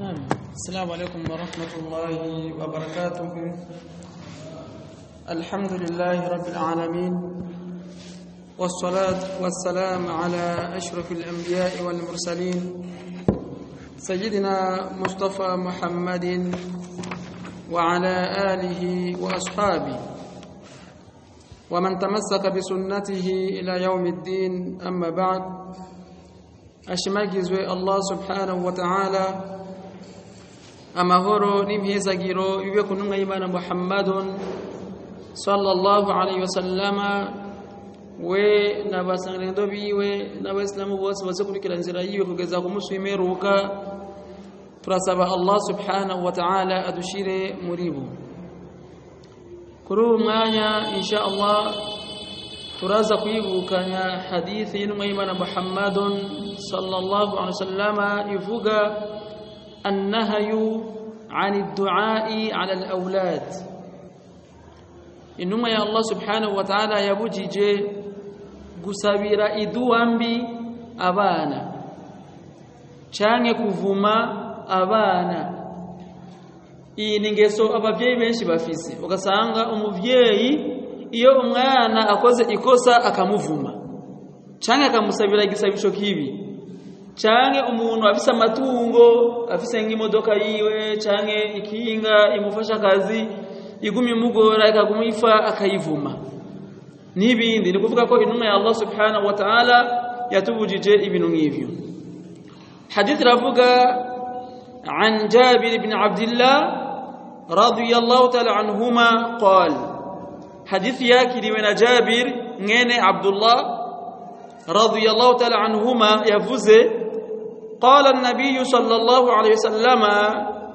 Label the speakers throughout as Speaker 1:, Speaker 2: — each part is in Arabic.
Speaker 1: نعم. السلام عليكم ورحمة الله وبركاته. الحمد لله رب العالمين والصلاة والسلام على أشرف الأنبياء والمرسلين سيدنا مصطفى محمد وعلى آله وأصحابه. ومن تمسك بسنته إلى يوم الدين أما بعد Allah subhanahu wa ta'ala amahoro n'imhezagiro bibe ku ntumwa y'Imana Muhammadun sallallahu alayhi wasallama we n'abasangirendo biwe n'abayisilamu bose bazokurikira inzira yiwe kugeza ku munsi turasaba Allah subhanahu wa ta'ala adushire muri bo kuri uwo mwanya insha Allah turaza kwibukanya hadithi y'intumwa y'Imana Muhammadun sallallahu alaihi wasallama ivuga annahayu عن الدعاء على الأولاد intumwa ya Allah subhanahu wa ta'ala yabujije gusabira iduwambi abana canke kuvuma abana iyi ni ingeso abavyeyi benshi bafise ugasanga umuvyeyi iyo umwana akoze ikosa akamuvuma canke akamusabira igisabisho kibi canke umuntu afise amatungo afise nk'imodoka yiwe canke ikinga imufasha akazi igumye imugora ikaguma ifa akayivuma n'ibindi ni kuvuga ko intumwa ya Allah subhanahu wa ta'ala yatubujije ibintu nk'ivyo hadith ravuga عن جابر بن عبد الله رضي الله تعالى عنهما قال حديث ياكي من جابر نين عبد radiyallahu ta'ala anhuma yavuze qala an-nabiy sallallahu alayhi wasallama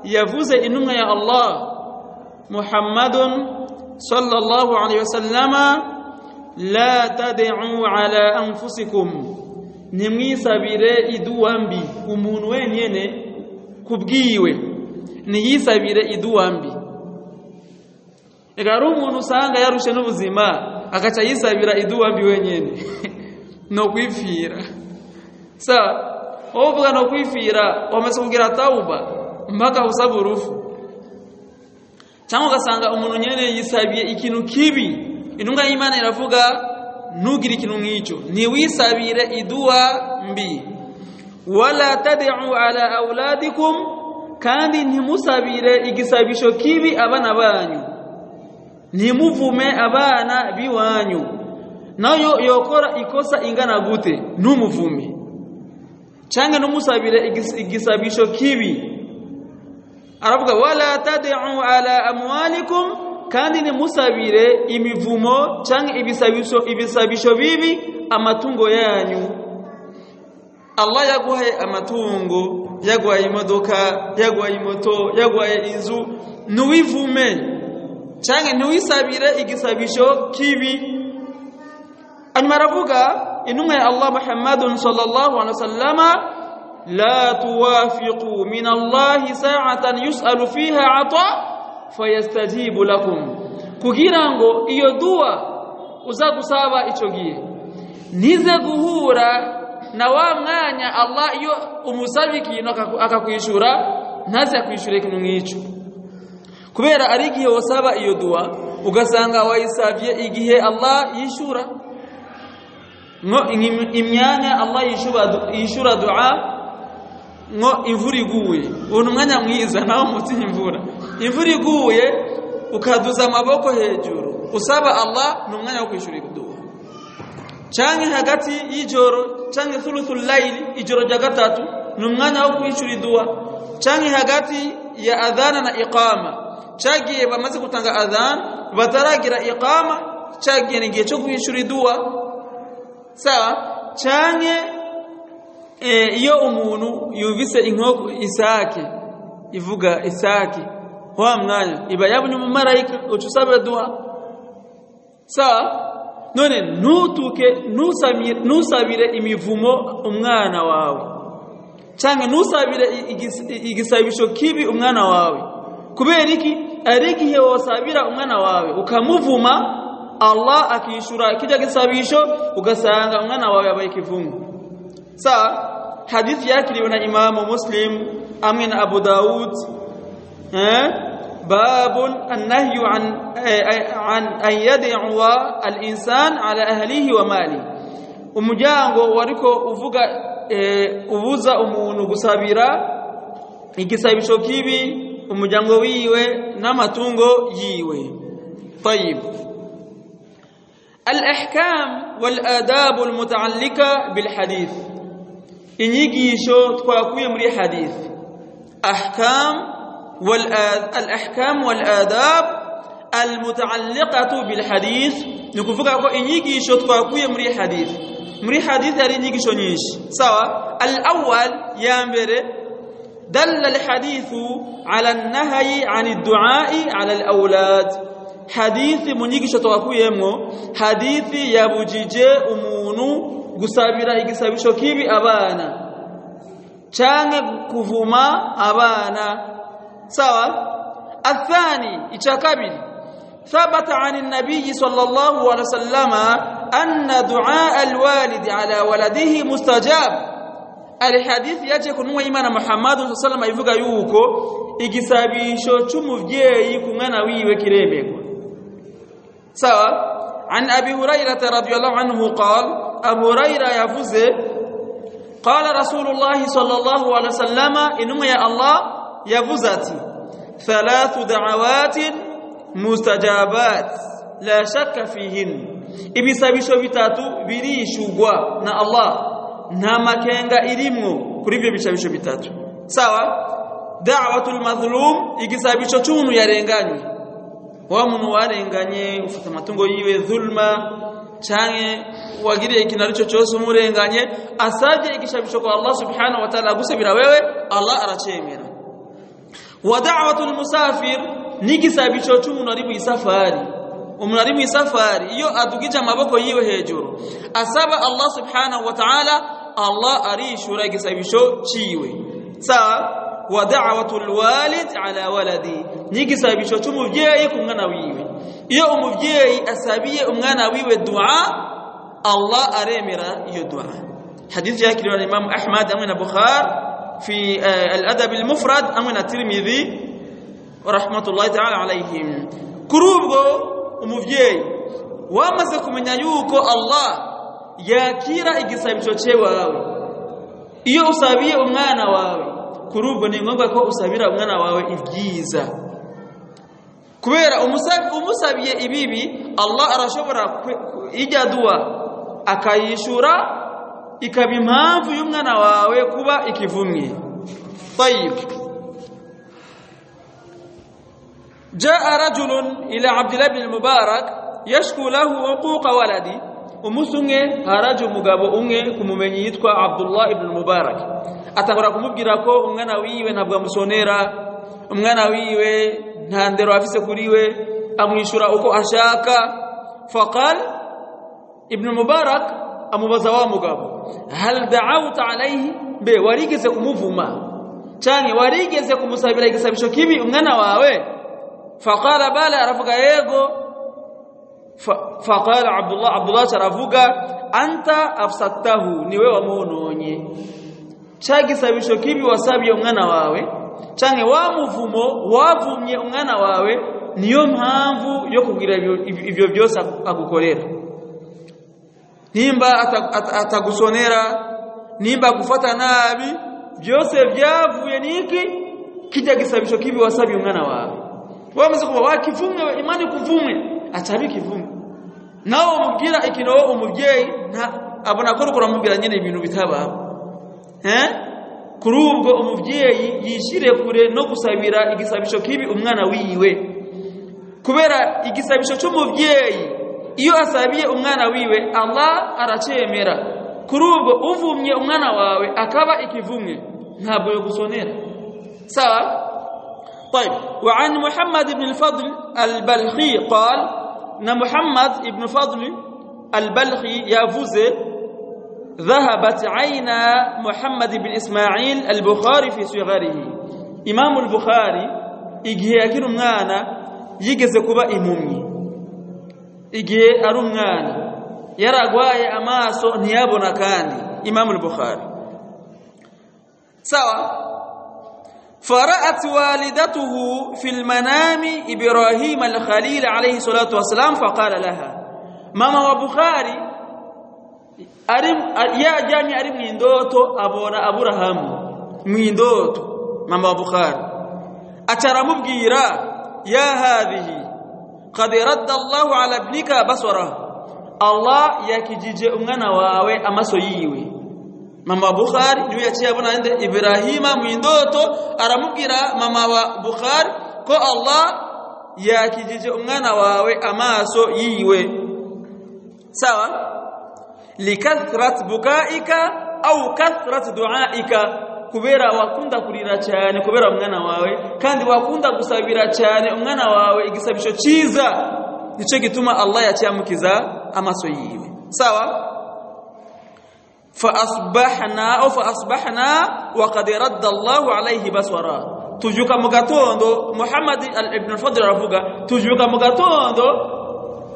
Speaker 1: yavuze intumwa ya Allah Muhammadun sallallahu alayhi wasallama la tad'u ala anfusikum nimwisabire iduwambi umuntu wenyene kubwiwe niyisabire iduwambi ega ari umuntu usanga yarushe n'ubuzima agaca yisabira iduwambi wenyene. no kwifira. Sa wowe uvuga no kwifira wamaze kugira tauba mpaka usaba urufu. Cyangwa ugasanga umuntu nyene yisabiye ikintu kibi intumwa y'Imana iravuga ntugire ikintu nk'icyo. Ntiwisabire iduwa mbi. Wala tad'u ala auladikum kandi ntimusabire igisabisho kibi abana banyu. Ntimuvume abana biwanyu. Na yo yokora ikosa ingana gute? Ntumuvume cyangwa numusabire igisabisho kibi. Aravuga wala tad'u ala amwalikum kandi nimusabire imivumo cyangwa ibisabisho ibisabisho bibi amatungo yanyu. Allah yaguhaye amatungo yaguhaye imodoka yaguhaye moto yaguhaye inzu. Nuwivume. Cyangwa ntiwisabire igisabisho kibi. أن مرفوكا إنما يا الله محمد صلى الله عليه وسلم لا توافق من الله ساعة يسأل فيها عطاء فيستجيب لكم. كجيرانغو إيو دوا وزاكو سابا إيشوغي نيزاكو هورا نوا مانيا الله يو أمسابيكي نوكاكو أكاكو يشورا نازي أكو يشوريك نونيشو كبيرا أريكي وسابا إيو دوا ugasanga wayisavye igihe Allah yishura imyanya Allah yishura dua ngo imvura iguye. Ubona umwanya mwiza nawe mutsi imvura. Imvura iguye ukaduza amaboko hejuru. Usaba Allah ni wo kwishura dua. Canke hagati y'ijoro canke thuluthul layl ijoro rya gatatu ni wo kwishura dua. Canke hagati ya adhana na iqama cagiye bamaze gutanga adhan bataragira iqama cagiye ni cyo sawa canke iyo umuntu yuvise inkoko isake ivuga isake. Wa mwanya iba yabonye umumarayika uca usaba dua sawa none ntutuke nusabire imivumo umwana wawe. Cyangwa nusabire igisabisho kibi umwana wawe. Kubera iki? Ari igihe wasabira umwana wawe ukamuvuma Allah akiishura kija kisabisho ukasanga mwana wawe abaye kivungu sawa hadithi yake iliyo na Imamu Muslim amin Abu Daud eh babun annahyu an eh, an ayad'a al-insan ala ahlihi wa mali. Umujango wariko uvuga eh, ubuza umuntu gusabira igisabisho kibi umujango wiwe n'amatungo yiwe. Tayib الأحكام والآداب المتعلقة بالحديث. إنيجيشو تكواكويه مري حديث. أحكام والاحكام والآداب المتعلقة بالحديث. نكوفوكا كو إنيجيشو تكواكويه مري حديث. مري حديث داري نيجيشو نيش. سوا الأول يا امبري دل الحديث على النهي عن الدعاء على الأولاد. hadithi munyigisho twakuyemwo hadithi yabujije umuntu gusabira igisabisho kibi abana canke kuvuma abana sawa athani ichakabili ثبت عن النبي صلى الله عليه وسلم أن دعاء الوالد على ولده مستجاب الحديث yaje kunwa imana Muhammad sallallahu alaihi wasallam ivuga yuko igisabisho cy'umuvyeyi ku mwana wiwe kiremegwa عن أبي هريرة رضي الله عنه قال أبو هريرة يا يفوز قال رسول الله صلى الله عليه وسلم إنما يا الله يا يفوزاتي ثلاث دعوات مستجابات لا شك فيهن. إبي سبي شوفي تاتو بري شوغوا نا الله نما كان إريمو كريبي بي سبي شوفي سوا دعوة المظلوم إبي سبي يا رينجاني wa muntu warenganye ufata amatungo yiwe dhulma canke wagiriye ikintu arico cyose umurenganye asabye igishabisho kwa Allah subhanahu wa ta'ala gusabira wewe Allah aracemera wa da'watul musafir nigisabisho cy'umuntu ari mu isafari umuntu ari mu isafari iyo adugije amaboko yiwe hejuru asaba Allah subhanahu wa ta'ala Allah arishura igisabisho ciwe sawa wa da'watul walid ala waladi nigisabisho cy'umuvyeyi ku mwana wiwe iyo umuvyeyi asabiye umwana wiwe dua Allah aremera iyo dua hadith yakiriwa na Imam Ahmad amwe na Bukhari fi al-adab al-mufrad amwe na Tirmidhi rahmatullahi ta'ala alayhim kurubwo umuvyeyi wamaze kumenya yuko Allah yakira igisabisho cyewawe iyo usabiye umwana wawe kuri ubwo ni ngombwa ko usabira umwana wawe ibyiza kubera umusabiye ibibi Allah arashobora ijya dua akayishura ikaba impamvu y'umwana wawe kuba ikivumye طيب جاء رجل إلى عبد الله بن المبارك يشكو له عقوق ولدي umusunge haraje umugabo umwe kumumenyi yitwa Abdullah ibn Mubarak Atangura kumubwira ko umwana wiwe ntabwo amusonera umwana wiwe nta ndero afise kuri we amwishura uko ashaka faqal ibn Mubarak amubaza wa mugabo hal da'awta alayhi be warigeze kumuvuma canke warigeze kumusabira igisabisho kibi umwana wawe faqala bala aravuga yego faqala abdullah abdullah aravuga anta afsatahu niwe wamuononye chagisabisho kibi wasabye umwana wawe. Canke wamuvumo wavumye umwana wawe. Niyo mpamvu yo kugira ibyo byose agukorera nimba atagusonera nimba gufata nabi. Byose byavuye niki kijya gisabisho kibi wasabye umwana wawe. Wamaze kuba wakivumwe imani kuvumwe acabi kivumwe nawe umubwira ikintu umubyeyi abona ko rukora mubwira nyine ibintu bitaba eh kuri ubwo umubyeyi yishire kure no gusabira igisabisho kibi umwana wiwe kubera igisabisho cy'umubyeyi iyo asabiye umwana wiwe Allah aracemera kuri ubwo uvumye umwana wawe akaba ikivumwe ntabwo yo gusonera sawa طيب وعن محمد بن الفضل البلخي قال ان محمد بن فضل البلخي يفوز ذهبت عين محمد بن إسماعيل البخاري في صغره إمام البخاري igihe akiri umwana yigeze kuba impumyi igihe ari umwana yaragwaye amaso ntiyabona kandi imam al-bukhari sawa فرأت والدته في المنام إبراهيم الخليل عليه الصلاة والسلام فقال لها ماما وبخاري يا جاني أرم نندوتو أبونا أبراهام نندوتو ماما وبخاري أترى مبقيرا يا هذه قد رد الله على ابنك بصره الله yakijije umwana wawe amaso yiwe mama Bukhari niwe yaciye abona ende Ibrahima mu ndoto aramubwira mama wa Bukhari ko Allah yakijije umwana wawe amaso yiwe sawa likathrat bukaika au kathrat duaika kubera wakunda kurira cyane kubera umwana wawe kandi wakunda gusabira cyane umwana wawe igisabisho ciza nico gituma Allah yaciyamukiza amaso yiwe sawa فاصبحنا أو فاصبحنا وقد رد الله عليه بصرا tujuka mugatondo Muhammad ibn al-Fadl aravuga tujuka mugatondo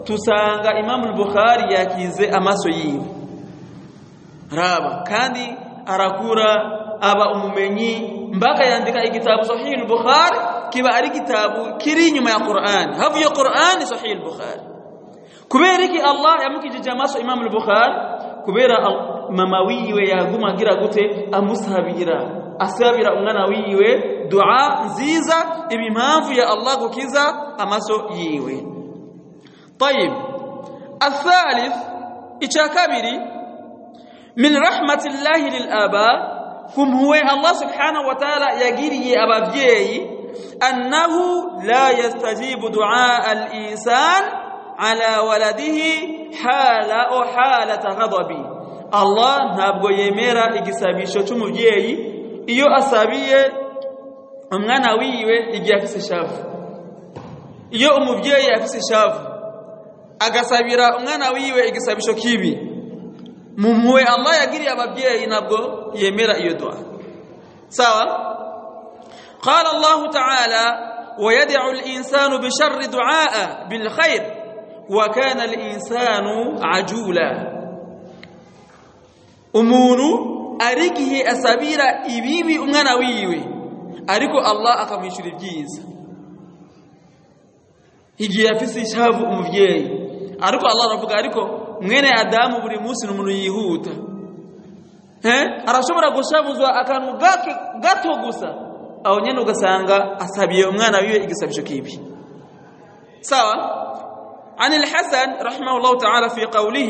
Speaker 1: tusanga Imam al-Bukhari yakize amaso yiwe. Raba kandi arakura aba umumenyi mbaka yandika igitabu sahih al-Bukhari kiba ari kitabu kiri nyuma ya Qur'an. Havu ya Qur'an sahih al-Bukhari. Kubera iki Allah yamukijije amaso Imam al-Bukhari? Kubera mama wiwe yaguma gira gute? Amusabira. Asabira umwana wiwe dua nziza ibimpamvu ya Allah gukiza amaso yiwe طيب. الثالث اتشاكابري من رحمة الله للآباء كم هو الله سبحانه وتعالى يجري أبا بيه أنه لا يستجيب دعاء الإنسان على ولده حالة أو حالة غضب الله نابغو يميرا إجسابي شتم بيه إيو أسابية أمغانا ويوه إجي أفسي شاف إيو أمو بيه أفسي شاف agasabira umwana wiwe igisabisho kibi mumwe Allah yagiriye ababyeyi nabwo yemera iyo dua sawa قال الله تعالى ويدع الإنسان بشر دعاء بالخير وكان الإنسان عجولا umuntu arigihe asabira ibibi umwana wiwe ariko Allah akamwishyura ibyiza igihe yafise ishavu umuvyeyi ariko Allah aravuga ariko mwene Adamu buri munsi n'umuntu yihuta eh arashobora gushavuzwa akantu gato gusa aho nyene ugasanga asabiye umwana wiwe igisabisho kibi sawa عن الحسن رحمه الله تعالى في قوله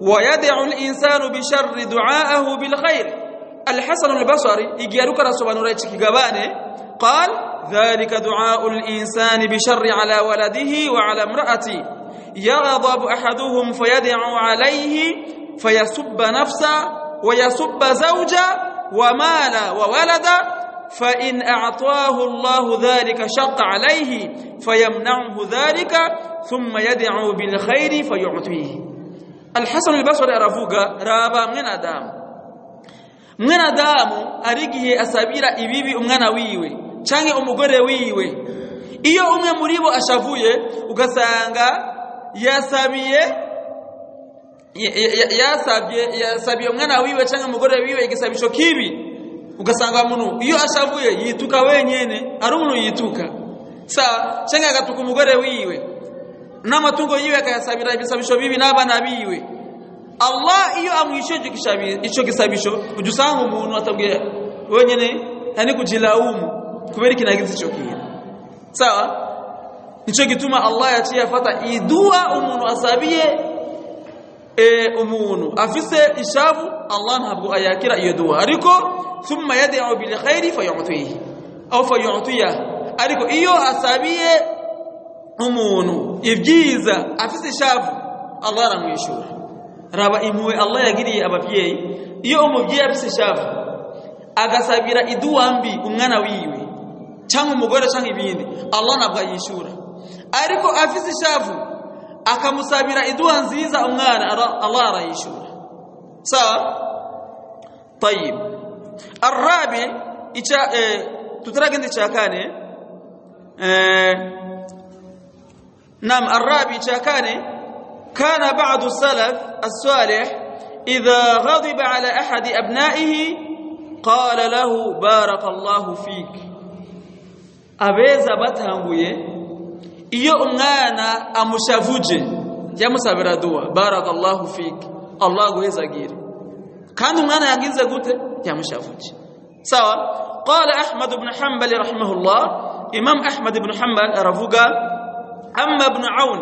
Speaker 1: ويدع الإنسان بشر دعاءه بالخير الحسن البصري يجيروك رسولان رأيتك قال ذلك دعاء الإنسان بشر على ولده وعلى امرأته. يغضب أحدهم فيدعو عليه فيسب نفسه ويسب زوجه ومال وولد فإن أعطاه الله ذلك شق عليه فيمنعه ذلك ثم يدعو بالخير فيعطيه. الحسن البصري aravuga raba mwene adamu mwene adamu arigihe asabira ibibi umwana wiwe canke umugore wiwe. Iyo umwe muri bo ashavuye ugasanga yasabiye yasabye yasabiye umwana wiwe canke umugore wiwe igisabisho kibi. Ugasanga umuntu iyo ashavuye yituka wenyene ari umuntu yituka. Sa canke agatuka umugore wiwe. N'amatungo yiwe akayasabira ibisabisho bibi n'abana biwe. Allah iyo amwisheje ico gisabisho ujusanga umuntu atabwiye wenyene yani kujilaumu kubera kinagize ico kintu. Sawa? Nico gituma Allah yaciye afata idua umuntu asabiye e umuntu. Afise ishavu Allah ntabwo ayakira iyo dua. Ariko thumma yad'u bil khairi fayu'tihi aw fayu'tiya ariko iyo asabiye umuntu ibyiza afise ishavu Allah aramwishura. Raba impuwe Allah yagiriye abavyeyi iyo umuvyeyi afise ishavu agasabira iduwa mbi umwana wiwe. Cyangwa umugore cyangwa ibindi Allah ntabwo ayishura ariko afise ishavu akamusabira iduwa nziza umwana Allah arayishura sawa طيب الرابع tutaragende cha kane نعم الرابع kane كان بعض السلف الصالح إذا غضب على أحد أبنائه qala lahu barakallahu fik abeza batanguye iyo umwana amushavuje yamusabira dua barakallahu fik Allah guhezagire kandi umwana yagize gute yamushavuje sawa qala ahmad ibn hanbal rahimahullah imam ahmad ibn hanbal aravuga amma ibn aun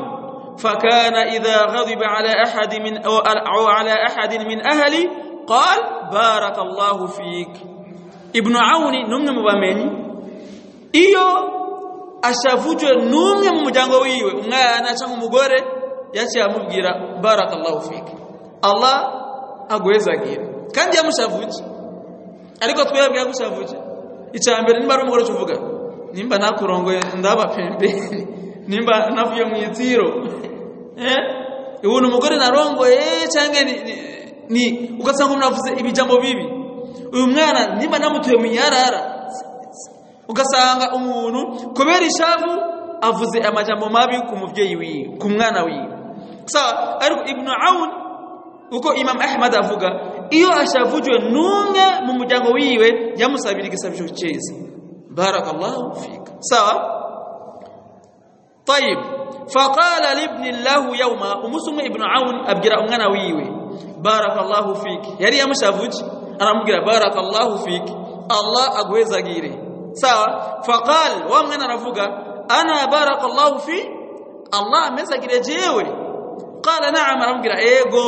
Speaker 1: فكان إذا غضب على أحد من أو على أحد من أهلي قال بارك الله فيك ابن عون نمنا مبامني iyo ashavujwe numwe mu muryango wiwe umwana cyangwa umugore yaciye amubwira barakallahu fiki Allah agwezagira. Kandi yamushavuje. Ariko twebwe yagushavuje icambere nimba ari umugore tuvuga nimba nakurongoye ndaba pembeni nimba navuye mu itiro eh? Ubu umugore narongoye cyangwa ni, ugasanga unavuze ibijambo bibi. Uyu mwana nimba namutuye mu yarara ugasanga umuntu kubera ishavu avuze amajambo mabi ku muvyeyi wiwe ku mwana wiwe sawa ariko ibnu aun uko imam ahmad avuga iyo ashavujwe numwe mu muryango wiwe yamusabira igisabisho cyiza barakallahu fika sawa طيب فقال لابن له يوما ومسلم ابن عون ابجرا umwana wiwe barakallahu fiki yari yamushavuje aramubwira barakallahu fiki Allah agwezagire sawa faqal wa mwana aravuga ana barakallahu fi Allah amezagire jewe qala na'am aramubwira ego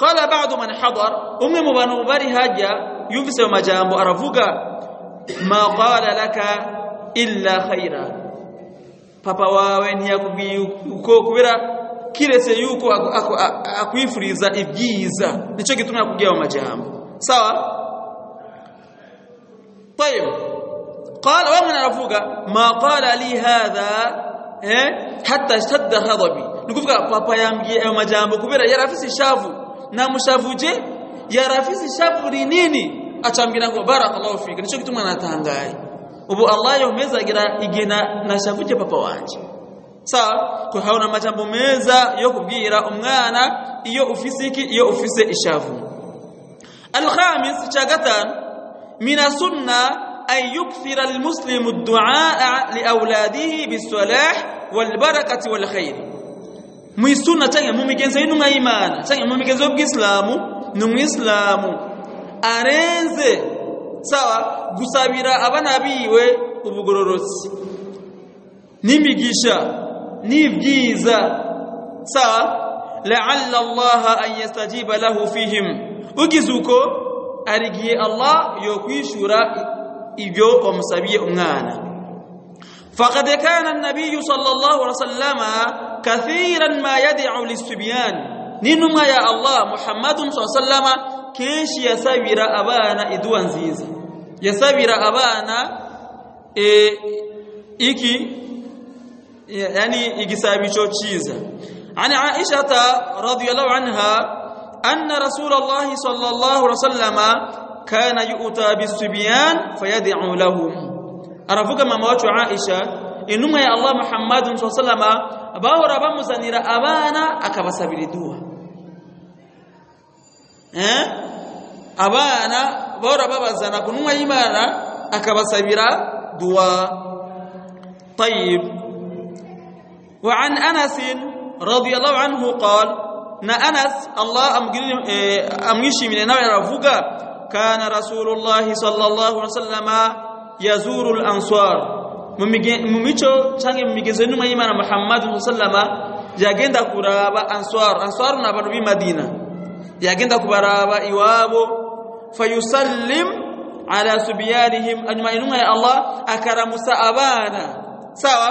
Speaker 1: qala ba'du man hadar umwe mu bantu bari hajya yumvise majambo aravuga ma qala laka illa khaira papa wawe ntiyakubwiye uko kubera kirese yuko akwifuriza ibyiza nico gituma yakubwiye majambo sawa طيب قال ومن aravuga ma qala li hadha eh hatta shadda ghadabi nikuvuga papa yambwiye ayo majambo kubera yarafise ishavu namushavuje yarafise ishavu rinini acambira ngo barakallahu fika nico gituma natangaye ubu Allah yomezagira igena nashavuje papa wanje sawa ko haona majambo meza yo kubwira umwana iyo ufise iki iyo ufise ishavu الخامس شاغتان من السنه أن يكثر المسلم الدعاء لأولاده بالصلاح والبركة والخير. ميسونا تانيا مميكنزا ينو إيمان. تانيا مميكنزا بإسلام. نو إسلام. أرنز سوا غسابيرا أبا نبي وبغرورس نميكيشا نيفجيزا. سوا لعل الله أن يستجيب له فيهم. وكيزوكو أرجي الله يوكي شرائك ibyo wamusabiye umwana faqad kana an-nabiy sallallahu alaihi wasallam kathiran ma yad'u lis-subyan ninumwa ya Allah Muhammadun sallallahu alaihi wasallam kenshi yasabira abana idua nziza yasabira abana e, iki yani igisabicho chiza ani Aisha radhiyallahu anha anna Rasulullah sallallahu alaihi wasallam kana yu'ta bisibyan fayad'u lahum aravuga mama wacu Aisha intumwa ya Allah Muhammad sallallahu bahora bamuzanira abana akabasabira dua eh abana bahora babazana kuntumwa y'Imana akabasabira dua طيب وعن انس رضي الله عنه قال na Anas Allah amwishi mine nawe aravuga كان رسول الله صلى الله عليه وسلم يزور الأنصار. مميتو تشانغي مميجزن ما يمان محمد صلى الله عليه وسلم يجند كرابا أنصار. أنصار نبنو بمدينة يجند كرابا إيوابو فيسلم على سبيانهم أجمع ينوما يا الله أكرم سأبانا سوا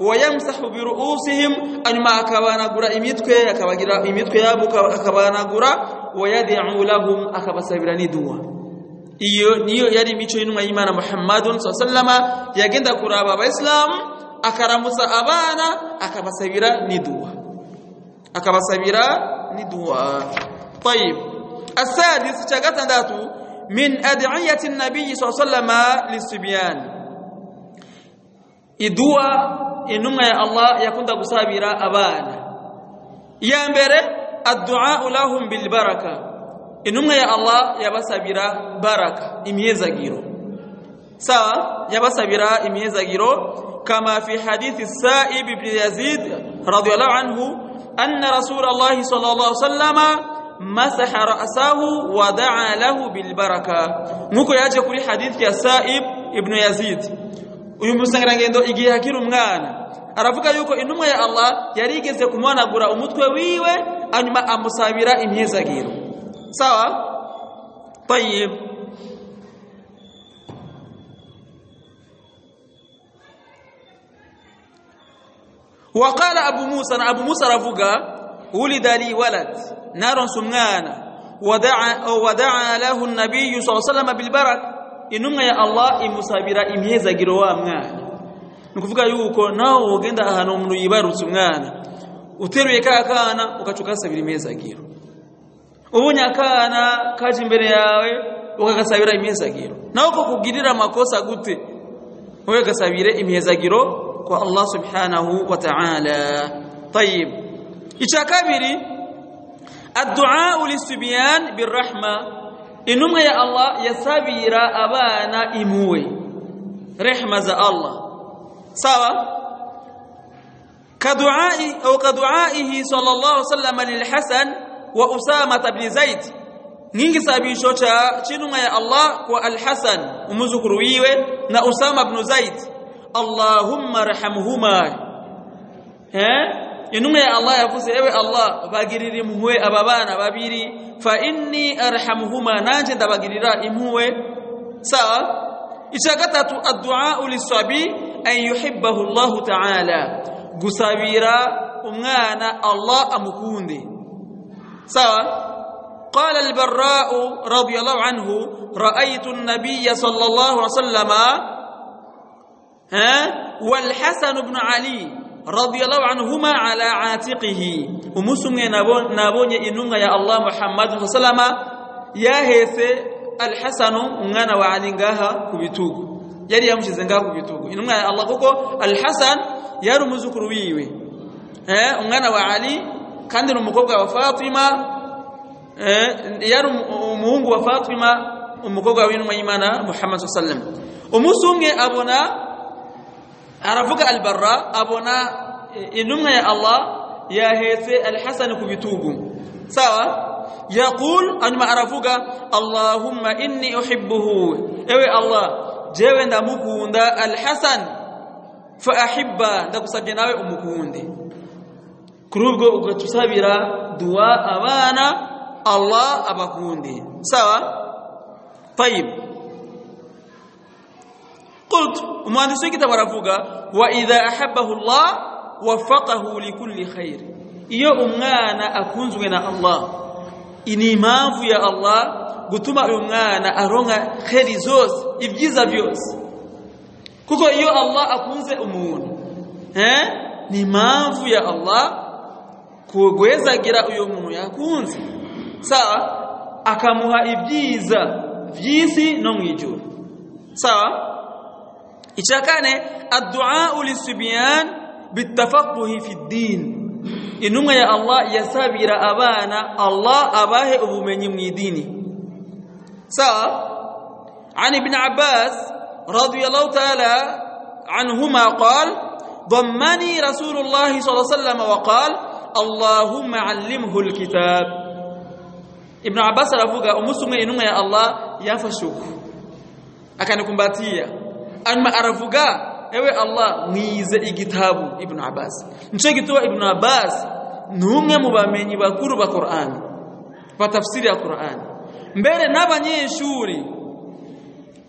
Speaker 1: ويمسح برؤوسهم أجمع أكوانا قرى إميتك يا أكوانا قرى wayad'u lahum akabasabira nidua iyo niyo yari mico y'intumwa y'Imana Muhammadun sallama yagenda kuraba abayisilamu akaramusa abana akabasabira nidua akabasabira nidua طيب السادس gatandatu من أدعية النبي صلى الله عليه وسلم للصبيان idua intumwa ya Allah yakunda gusabira abana ya mbere addu'a lahum bil baraka intumwa ya Allah yabasabira baraka imyezagiro sawa yabasabira imyezagiro kama fi hadithi Sa'ib ibn Yazid radiyallahu anhu anna Rasulullah sallallahu alaihi wasallama masaha ra'sahu wa da'a lahu bil baraka nkuko yaje kuri hadithi ya Sa'ib ibn Yazid uyu musangirangendo igihe hakiri umwana aravuga yuko intumwa ya Allah yarigeze kumwanagura umutwe wiwe anyuma amusabira imyezagiro sawa طيب وقال ابو موسى ابو موسى رفقا ولد لي ولد نار سمغانا ودعا ودعا له النبي صلى الله عليه وسلم بالبرك intumwa ya Allah imusabira imyezagiro wa mwana nukuvuga yuko naho ugenda ahantu umuntu yibarutse umwana uteruye ka kana ugaca ukasabira imezagiro ubonye akana kaje imbere yawe ukagasabira imezagiro nawe ko kugirira makosa gute? Wewe gasabire imezagiro kwa Allah subhanahu wa ta'ala. Tayib ica kabiri addu'a lisubyan birrahma. Inumwe ya Allah yasabira abana imuwe rehma za Allah. Sawa? كدعاء أو كدعائه صلى الله عليه وسلم للحسن وأسامة بن زيد. نيك سابي شو تشا يا الله؟ والحسن ومزكر ويوي نا أسامة بن زيد. اللهم ارحمهما. ها؟ ينو يا الله يا فوسي ايوي الله. باغيري موي ابابانا بابيري فإني ارحمهما. نانجي دا باغيريرا اموي سا اذا كتا الدعاء للصبي أن يحبه الله تعالى. Gusabira umwana Allah amukunde sawa قال البراء رضي الله عنه رأيت النبي صلى الله عليه وسلم ها والحسن بن علي radiyallahu anhuma ala atiqihi umusumwe nabonye intumwa ya Allah Muhammad sallama yahese al-Hasan umwana wa Ali ngaha ku bitugu yari yamushize ngaha ku bitugu intumwa ya Allah kuko al-Hasan yari umuzukuru wiwe eh umwana wa Ali kandi ni umukobwa wa Fatima eh yari umuhungu wa Fatima umukobwa w'intumwa y'Imana Muhammad sallam umusumwe abona aravuga albarra abona intumwa ya Allah yahetse alhasan ku bitugu sawa yaqul anyuma aravuga allahumma inni uhibbuhu ewe allah jewe ndamukunda alhasan ahibba ndakusabye nawe umukunde kuri ubwo ugatusabira dua abana allah abakunde sawa طيب قلت المهندس كتاب aravuga wa idha ahabbahu Allah wafaqahu likulli khair iyo umwana akunzwe na Allah ini impamvu ya Allah gutuma uyu mwana aronka kheri zose ibyiza byose kuko iyo Allah akunze umuntu eh ni impamvu ya Allah kugwezagira uyu muntu yakunze sawa akamuha ibyiza by'isi no mu ijuru sawa ichakane addu'a lisibyan bitafaqquhi fi din intumwa ya Allah yasabira abana Allah abahe ubumenyi mu idini sawa عن ابن عباس رضي الله تعالى عنهما قال ضمني رسول الله صلى الله عليه وسلم وقال اللهم علمه الكتاب. ابن عباس رفوك ومسلم إنما يا الله يا فشوك. أكانكم باتية أنما أرفوك ewe الله mwize igitabu ibnu abbas nico gituba ibnu abbas n'umwe mu bamenyi bakuru ba qur'an ba tafsiri ya qur'an mbere n'abanyeshuri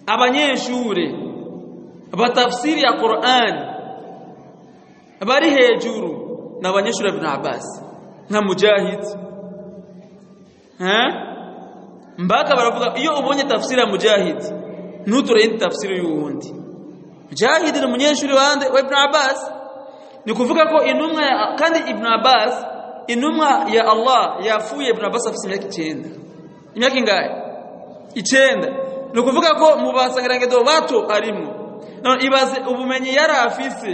Speaker 1: abanyeshuri batafsiri ya Qur'an bari hejuru n'abanyeshuri ibn Abbas. Nka Mujahid. Ha? Mbaka baravuga iyo ubonye tafsiri ya Mujahid nuture indi tafsiri y'uwundi. Mujahid ni umunyeshuri wande wa Ibn Abbas. Ni kuvuga ko intumwa kandi Ibn Abbas intumwa ya Allah yafuye Ibn Abbas afite imyaka 9 imyaka ingahe? 9 ni kuvuga ko mu basangirangedo bato arimo ibaze ubumenyi yari afise.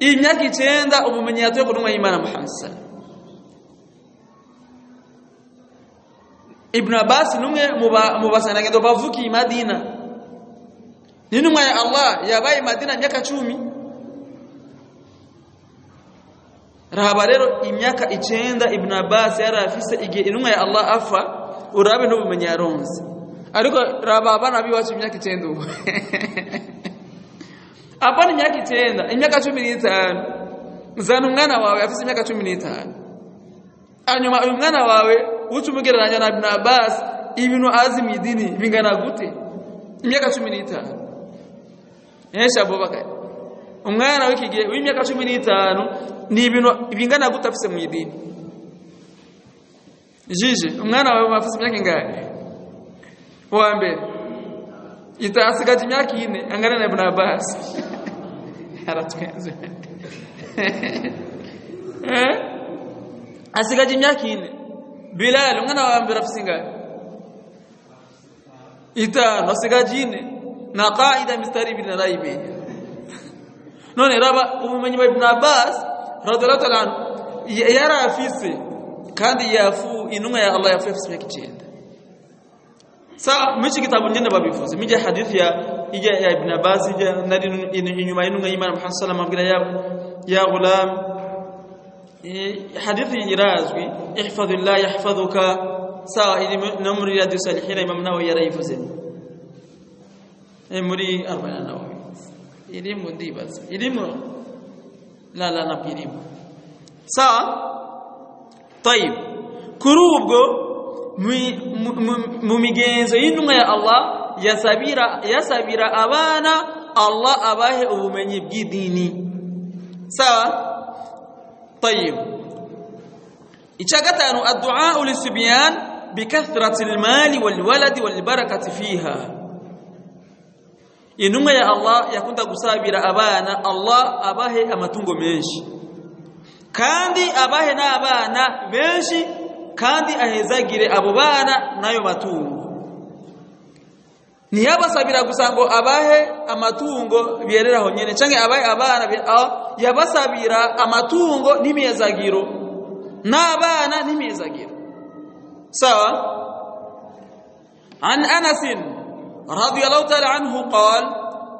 Speaker 1: Imyaka 9 ubumenyi yatoye ku ntumwa y'Imana Muhammad ibn abbas numwe mu basanagendo bavukiye madina. N'intumwa ya allah yabaye madina myaka cumi. Raba rero imyaka icenda ibn abbas yari afise igihe intumwa ya allah afa urabe n'ubumenyi yaronse. Ariko raba abana biwacu imyaka icenda ubu apana imyaka icenda imyaka cumi n'itanu zana umwana wawe afise imyaka cumi n'itanu hanyuma uyu mwana wawe uca umugereranya na ibn abbas ibintu azi mu idini bingana gute imyaka cumi n'itanu abubakar umwana w'iki gihe w'imyaka cumi n'itanu ni ibintu bingana gute afise mu idini jije umwana wawe afite imyaka ingahe waambe itasikati miaka ine angalia na Ibn Abbas. Aratukenze eh? Asikati miaka ine. Bilal ungana waambe rafiki ngapi? Ita asikati ine. Na qaida mistari bin raibi. None raba umenye bwa Ibn Abbas radhiyallahu anhu. Yara afisi kandi yafu inuma ya Allah yafu afisi kichenda sa mwiki kitabu ngende babivuze mije hadithi ya ija ya ibn abbas ija nari inyuma y'intumwa y'imana muhammad sallallahu alaihi wasallam ya ya gulam hadithi irazwi ihfazillah yahfazuka sawa ili namri riyadu salihin imam nawawi yarayivuze muri 40 nawawi elimu ndibaza elimu la la na elimu sawa طيب ubwo mu migenzo y'intumwa ya Allah yasabira yasabira abana Allah abahe ubumenyi bw'idini sawa طيب icyagatanu addu'a lisibyan bikathrati almali walwalad walbarakati fiha intumwa ya Allah yakunda gusabira abana Allah abahe amatungo menshi kandi abahe n'abana benshi kandi ahezagire abo bana nayo matungo ntiyabasabira gusa ngo abahe amatungo biereraho nyene canke abahe abana yabasabira amatungo n'imyezagiro n'abana n'imyezagiro sawa عن أنس رضي الله تعالى عنه قال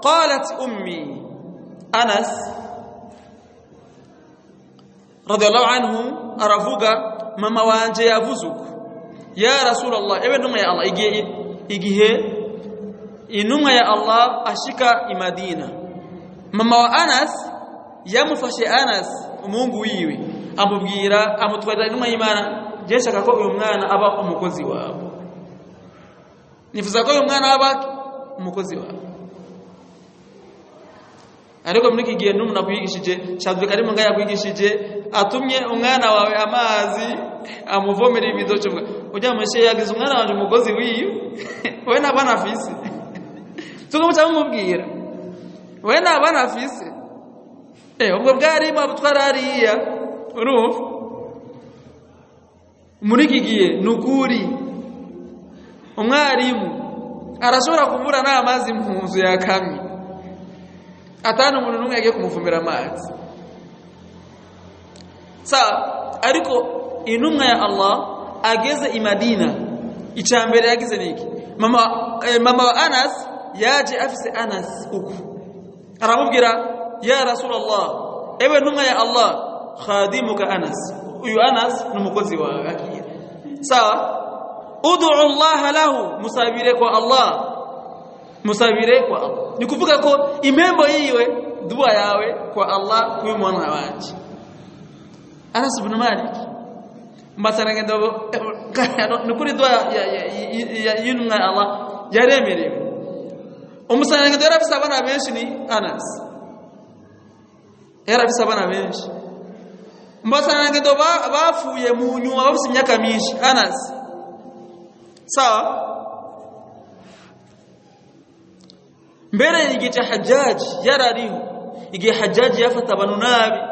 Speaker 1: قالت أمي أنس رضي الله عنه أرفوك mama wanje yavuzuku ya rasulullah ewe ntumwa ya Allah igihe igihe intumwa ya Allah ashika imadina mama wa Anas yamufashe Anas umungu wiwe amubwira amutwarira intumwa y'Imana jesha kako ko uyu mwana aba umukozi wawe nifuza ko uyu mwana aba umukozi wawe ariko muri iki gihe n'umuntu akwigishije cyadwe kari ngaya yakwigishije atumye umwana wawe amazi amuvomera ibido cyo ujya mu she yagize umwana wanje umugozi wiyo. We nabana afise tuko muca mumubwira. We nabana afise eh ubwo bwari mabutwarariya urumva? Muri iki gihe nukuri umwarimu arashobora kubura n'amazi mu nzu yakamye. Atanu umuntu n'umwe yagiye kumuvumira amazi. Sawa ariko intumwa ya Allah ageze i Madina. Icambere yagize niki mama eh, mama wa Anas yaje afise Anas uku. Aramubwira ya Rasulullah ewe ntumwa ya Allah khadimuka Anas. Uyu Anas numukozi wawe akira. Sawa ud'u Allah lahu musabire kwa Allah. Musabire kwa Allah. Ni kuvuga ko impembo yiwe dua yawe kwa Allah kuyu mwana wanje Anas ibn Malik mbasana ngendo nukuri dua ya yinwa Allah. Yaremere umusana ngendo yarafisa abana benshi ni Anas. Yarafisa abana benshi. Mbasana ngendo bafuye mu nyuma bafise imyaka myinshi. Anas. Sawa? Mbere igihe cya hajaji yarariho. Igihe hajaji yafata abantu nabi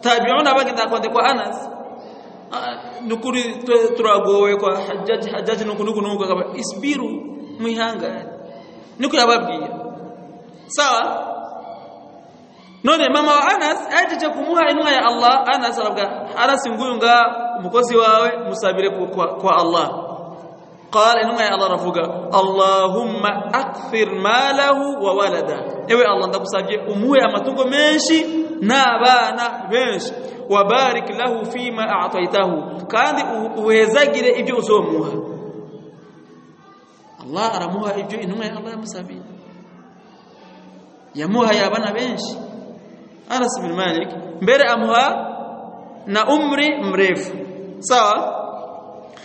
Speaker 1: tabiuna bagenda kwandikwa anas nukuri turagowe kwa hajaji hajaji nukunuku nuku akaba isbiru mwihangane niko yababwiye sawa none mama wa anas ajeje kumuha intumwa ya allah anas aravuga anas nguyu nga umukozi wawe musabire kwa, kwa allah قال انما يا الله رفuga اللهم اكثر ماله وولده ewe Allah ndagusabye umuhe amatungo menshi n'abana benshi. Wabarik lahu fima a'taytahu kandi uhezagire ibyo uzomuha. Allah aramuha ibyo intumwa ya Allah yamusabiye yamuha yabana benshi. Anas bin Malik mbere amuha na umri mrefu. Sawa?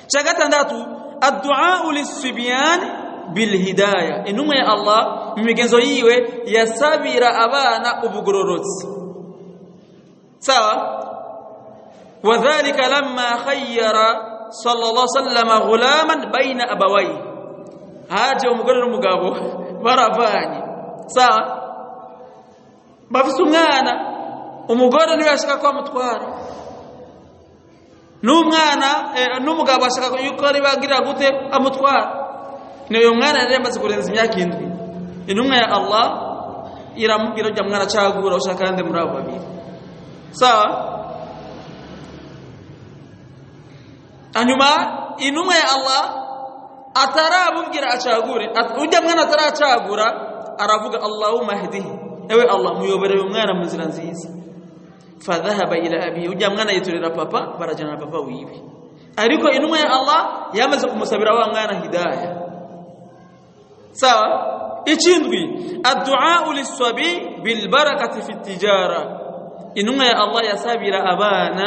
Speaker 1: Cha gatandatu addu'a lisibyan bilhidayah intumwa ya Allah migenzo yiwe yasabira abana ubugororotsi sawa wadhālika lamma khayyara sallallahu sallama ghulaman baina abawayhi haje umugore n'umugabo baravanye sawa bafise umwana umugore niwe ashaka ko amutwara n'umwana n'umugabo ashaka yuko ari bagira gute amutwara niyo mwana yari yamaze kurenza imyaka indwi intumwa ya Allah iramubwira ujya mwana cagura ushaka kandi muri abo babiri sawa hanyuma intumwa ya Allah atarabubwira acagure ujya mwana ataracagura aravuga Allahumma hdihi ewe Allah muyoborere umwana mu nzira nziza fadhahaba ila abi ujya mwana yitorera papa barajana na papa wiwe ariko intumwa ya Allah yamaze kumusabira wa mwana hidayah sawa ikindwi addu'a liswabi bil barakati fi tijara intumwa ya Allah yasabira abana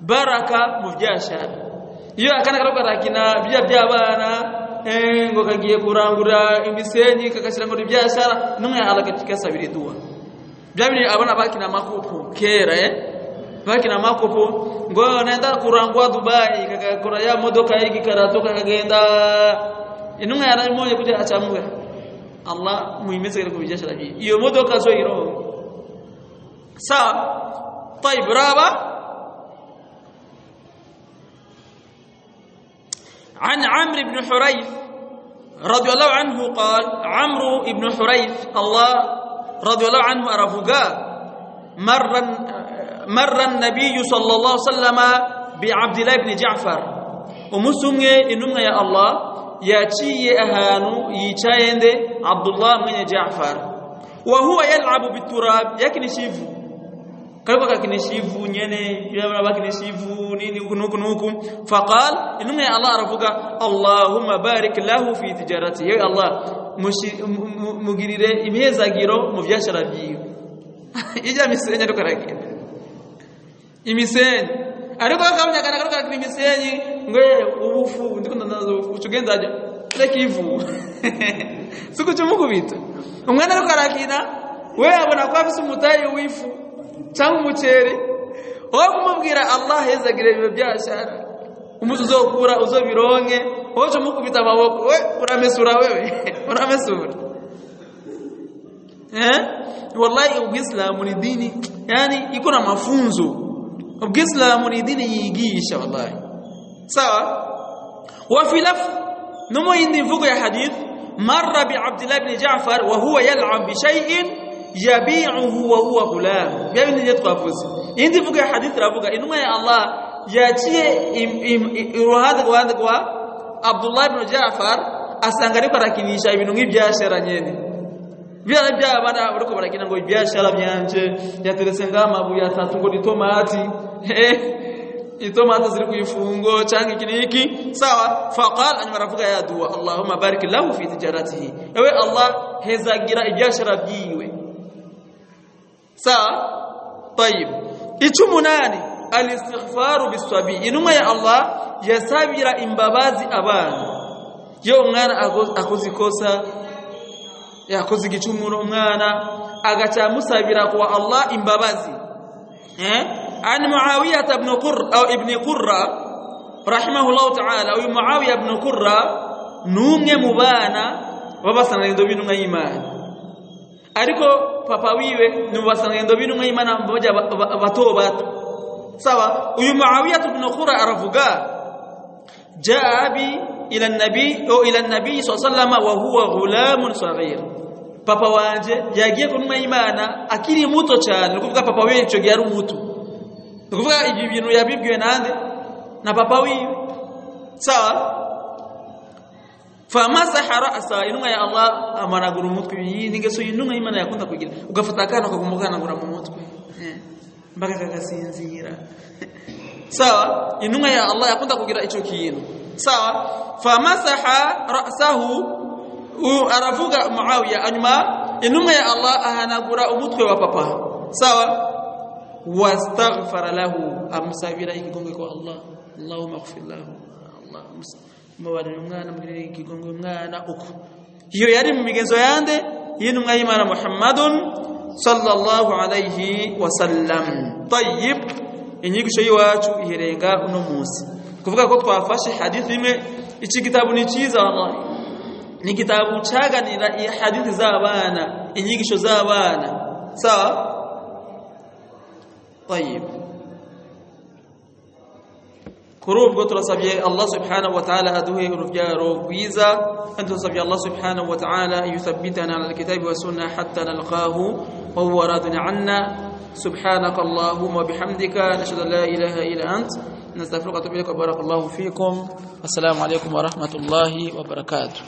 Speaker 1: baraka mu byashara iyo akana karoka rakina bya byabana eh ngo kagiye kurangura imisenyi kakashira ngo byashara intumwa ya Allah katikasabira dua byabiri abana bakina makopo kera eh. Bakina makopo ngo naenda kurangwa Dubai kakakora ya modoka hiki karatoka kagenda intumwa yaramoye kuja acamwe Allah muhimeze ku bijashara byi iyo modoka zo irongo sawa طيب رابع. عن عمرو بن حريث رضي الله عنه قال عمرو بن حريث الله رضي الله عنه أرفقا مر مر النبي صلى الله عليه وسلم بعبد الله بن جعفر. ومسمى إنما يا الله yaciye ahantu yicaye nde Abdullah mwenye Jaafar wa huwa yal'abu biturab yakinishivu kalikuwa kakinishivu nyene bakinishivu nini huku huku huku faqal inna Allah rafuka Allahumma barik lahu fi tijarati. Ya Allah mugirire imhezagiro mu byashara byiwe ija misenye tukaragira imisenye ariko akamya kana karuka kiri misenye ngwe ubufu ndiko ndazo ucugenza aje? Aja reka ivu siku cyumukubita umwana ariko arakina we abona kwa afise mutayi wifu cyangwa umuceri allah yezagira ibihe byashara. Umuzi uzokura uzobironke. Wowe umukubita amaboko. We uramesura wewe. Uramesura. Eh? Wallahi uislamu ni dini. Yani iko na mafunzo. Uislamu ni dini yigisha wallahi. Sawa? وفي نمو يندي فوق يا حديث مر بعبد jafar بن جعفر وهو يلعب بشيء yabi'uhu wa huwa ghulam. Yabi ni twavuze indi vuga ya hadith ravuga inuma ya allah yaciye iruhande rwande kwa abdullah ibn ja'far asanga ariko arakinisha ibintu nk'ibyashara nyene byara byabana bariko barakina ngo ibyashara byanje yateretse ngamabuye atatu ngo ditomati itomati ziri kuifungo changi kiniki sawa faqal an marafuka ya dua. Allahumma barik lahu fi tijaratihi. Ewe allah hezagira ibyashara byiwe sawa tayib icumunani alistighfaru bisabi inuma ya allah yasabira imbabazi abana yo umwana akozikosa yakoze igicumuro umwana agaca musabira kwa Allah imbabazi. Eh? An muawiyah ibn qurra au ibn qurra rahimahullahu ta'ala uyu muawiyah ibn qurra numwe mu bana babasanarindo binu nk'imana ariko papa wiwe nubasanarindo binu mwimana mboja bato bato sawa? Uyu muawiya ibn khura aravuga jaa bi ila an-nabi au ila an-nabi sallallahu wa huwa ghulamun saghir. Papa wanje yagiye kunwa imana akiri muto cyane ukuvuga papa wiwe cyo gihe ari muto ukuvuga ibi bintu yabibwiwe nande na papa wiwe. Sawa famasaha ra'sa inunga ya Allah amanagura umutwe ningeso inunga imana yakunda kugira ugafata akana ukagumuka nagura mu mutwe eh mpaka kagasinzira sawa inunga ya Allah yakunda kugira ico kintu sawa famasaha ra'sahu aravuga Muawiya anyuma inunga ya Allah ahanagura umutwe wa papa sawa wastaghfara lahu amsabira ikigongo kwa Allah Allahumma ighfir lahu Allah mubarira umwana mugirira ikigongo umwana uko. Iyo yari mu migenzo yande y'intumwa y'Imana Muhammadun sallallahu alayhi wasallam tayyib inyigisho yiwacu iherenga uno munsi. Kuvuga ko twafashe hadithi imwe iki gitabu ni cyiza wallahi. Ni gitabu caganira hadithi z'abana inyigisho z'abana. Sawa? Tayyib. كروب قطرة صبي الله سبحانه وتعالى أدوه رفجاء رويزا أنت صبي الله سبحانه وتعالى يثبتنا على الكتاب والسنة حتى نلقاه وهو رادنا عنا. سبحانك اللهم وبحمدك نشهد لا إله إلا أنت. نستغفرك ونتوب إليك وبارك الله فيكم. السلام عليكم ورحمة الله وبركاته.